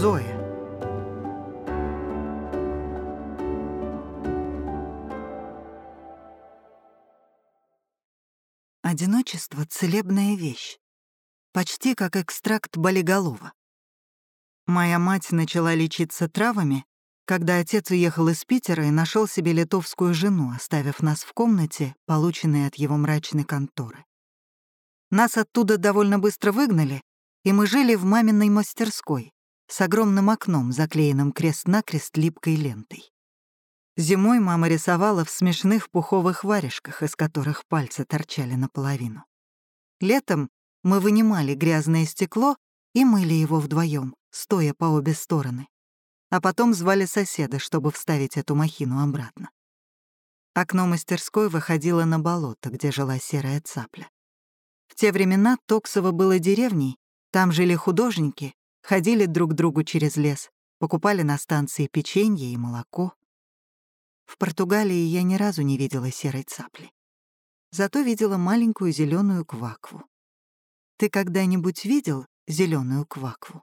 Зоя. Одиночество — целебная вещь. Почти как экстракт болиголова. Моя мать начала лечиться травами, когда отец уехал из Питера и нашел себе литовскую жену, оставив нас в комнате, полученной от его мрачной конторы. Нас оттуда довольно быстро выгнали, и мы жили в маминой мастерской с огромным окном, заклеенным крест-накрест липкой лентой. Зимой мама рисовала в смешных пуховых варежках, из которых пальцы торчали наполовину. Летом мы вынимали грязное стекло и мыли его вдвоем, стоя по обе стороны. А потом звали соседа, чтобы вставить эту махину обратно. Окно мастерской выходило на болото, где жила серая цапля. В те времена Токсово было деревней, там жили художники, ходили друг к другу через лес, покупали на станции печенье и молоко. В Португалии я ни разу не видела серой цапли. Зато видела маленькую зеленую квакву. Ты когда-нибудь видел зеленую квакву?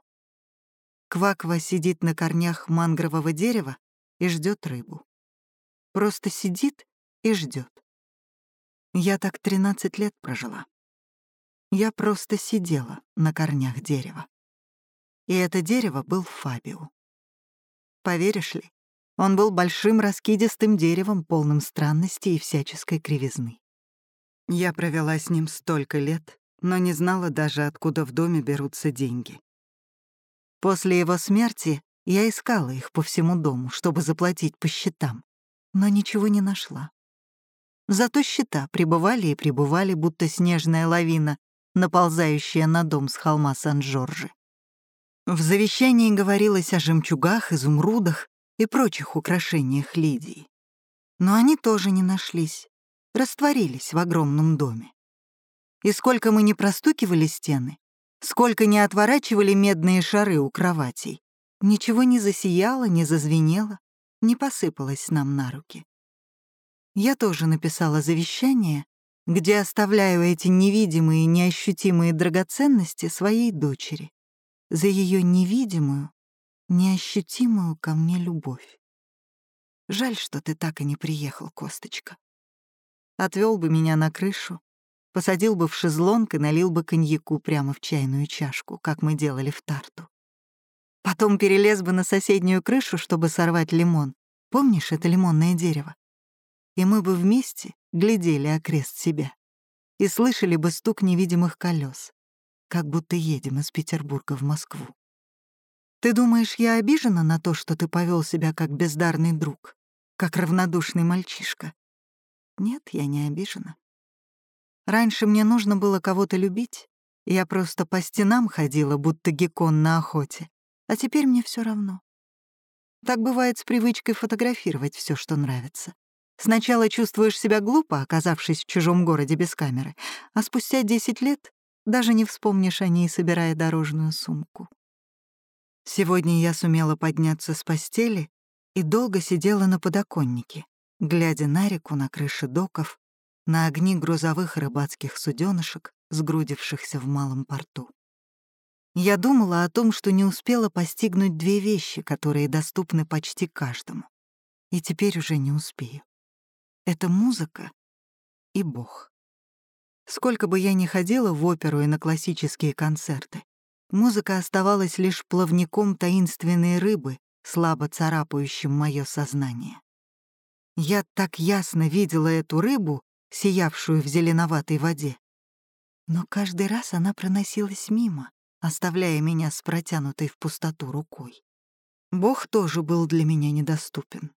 Кваква сидит на корнях мангрового дерева и ждет рыбу. Просто сидит и ждет. Я так 13 лет прожила. Я просто сидела на корнях дерева. И это дерево был Фабио. Поверишь ли, он был большим раскидистым деревом, полным странностей и всяческой кривизны. Я провела с ним столько лет, но не знала даже, откуда в доме берутся деньги. После его смерти я искала их по всему дому, чтобы заплатить по счетам, но ничего не нашла. Зато счета прибывали и прибывали, будто снежная лавина, наползающая на дом с холма Сан-Жоржи. В завещании говорилось о жемчугах, изумрудах и прочих украшениях Лидии. Но они тоже не нашлись, растворились в огромном доме. И сколько мы не простукивали стены, сколько не отворачивали медные шары у кроватей, ничего не засияло, не зазвенело, не посыпалось нам на руки. Я тоже написала завещание, где оставляю эти невидимые, неощутимые драгоценности своей дочери за ее невидимую, неощутимую ко мне любовь. Жаль, что ты так и не приехал, Косточка. Отвел бы меня на крышу, посадил бы в шезлонг и налил бы коньяку прямо в чайную чашку, как мы делали в Тарту. Потом перелез бы на соседнюю крышу, чтобы сорвать лимон. Помнишь это лимонное дерево? И мы бы вместе глядели окрест себя и слышали бы стук невидимых колес, как будто едем из Петербурга в Москву. Ты думаешь, я обижена на то, что ты повел себя как бездарный друг, как равнодушный мальчишка? Нет, я не обижена. Раньше мне нужно было кого-то любить, я просто по стенам ходила, будто геккон на охоте, а теперь мне все равно. Так бывает с привычкой фотографировать все, что нравится. Сначала чувствуешь себя глупо, оказавшись в чужом городе без камеры, а спустя 10 лет даже не вспомнишь о ней, собирая дорожную сумку. Сегодня я сумела подняться с постели и долго сидела на подоконнике, глядя на реку на крыше доков, на огни грузовых рыбацких суденышек, сгрудившихся в малом порту. Я думала о том, что не успела постигнуть две вещи, которые доступны почти каждому. И теперь уже не успею. Это музыка и Бог. Сколько бы я ни ходила в оперу и на классические концерты, музыка оставалась лишь плавником таинственной рыбы, слабо царапающим мое сознание. Я так ясно видела эту рыбу, сиявшую в зеленоватой воде. Но каждый раз она проносилась мимо, оставляя меня с протянутой в пустоту рукой. Бог тоже был для меня недоступен.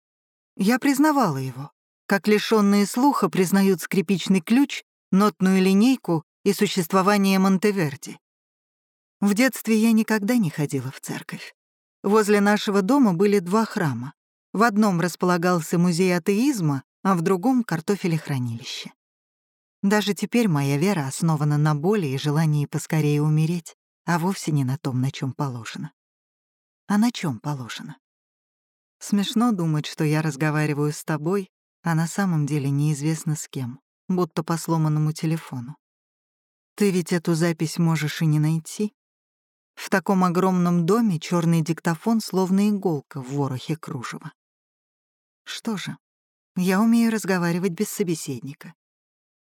Я признавала его, как лишённые слуха признают скрипичный ключ, нотную линейку и существование Монтеверди. В детстве я никогда не ходила в церковь. Возле нашего дома были два храма. В одном располагался музей атеизма, а в другом — картофелехранилище. Даже теперь моя вера основана на боли и желании поскорее умереть, а вовсе не на том, на чем положено. А на чем положено? Смешно думать, что я разговариваю с тобой, а на самом деле неизвестно с кем, будто по сломанному телефону. Ты ведь эту запись можешь и не найти. В таком огромном доме черный диктофон словно иголка в ворохе кружева. Что же, я умею разговаривать без собеседника.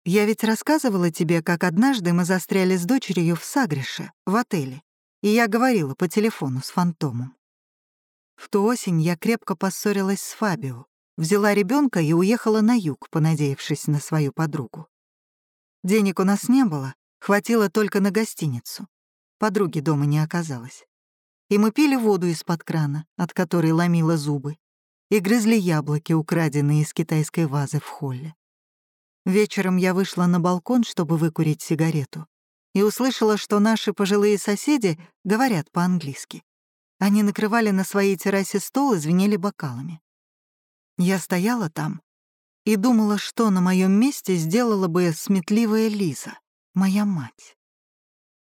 Я ведь рассказывала тебе, как однажды мы застряли с дочерью в Сагрише, в отеле, и я говорила по телефону с фантомом. В ту осень я крепко поссорилась с Фабио, взяла ребенка и уехала на юг, понадеявшись на свою подругу. Денег у нас не было, хватило только на гостиницу. Подруги дома не оказалось. И мы пили воду из-под крана, от которой ломило зубы, и грызли яблоки, украденные из китайской вазы в холле. Вечером я вышла на балкон, чтобы выкурить сигарету, и услышала, что наши пожилые соседи говорят по-английски. Они накрывали на своей террасе стол и звенели бокалами. Я стояла там и думала, что на моем месте сделала бы сметливая Лиза, моя мать.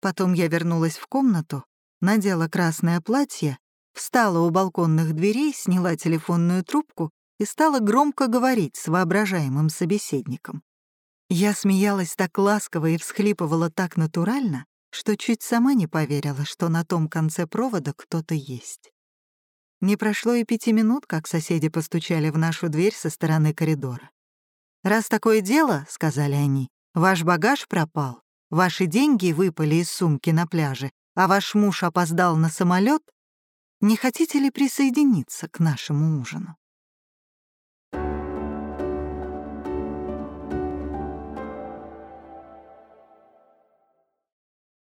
Потом я вернулась в комнату, надела красное платье, встала у балконных дверей, сняла телефонную трубку и стала громко говорить с воображаемым собеседником. Я смеялась так ласково и всхлипывала так натурально, что чуть сама не поверила, что на том конце провода кто-то есть. Не прошло и пяти минут, как соседи постучали в нашу дверь со стороны коридора. «Раз такое дело, — сказали они, — ваш багаж пропал, ваши деньги выпали из сумки на пляже, а ваш муж опоздал на самолет, не хотите ли присоединиться к нашему ужину?»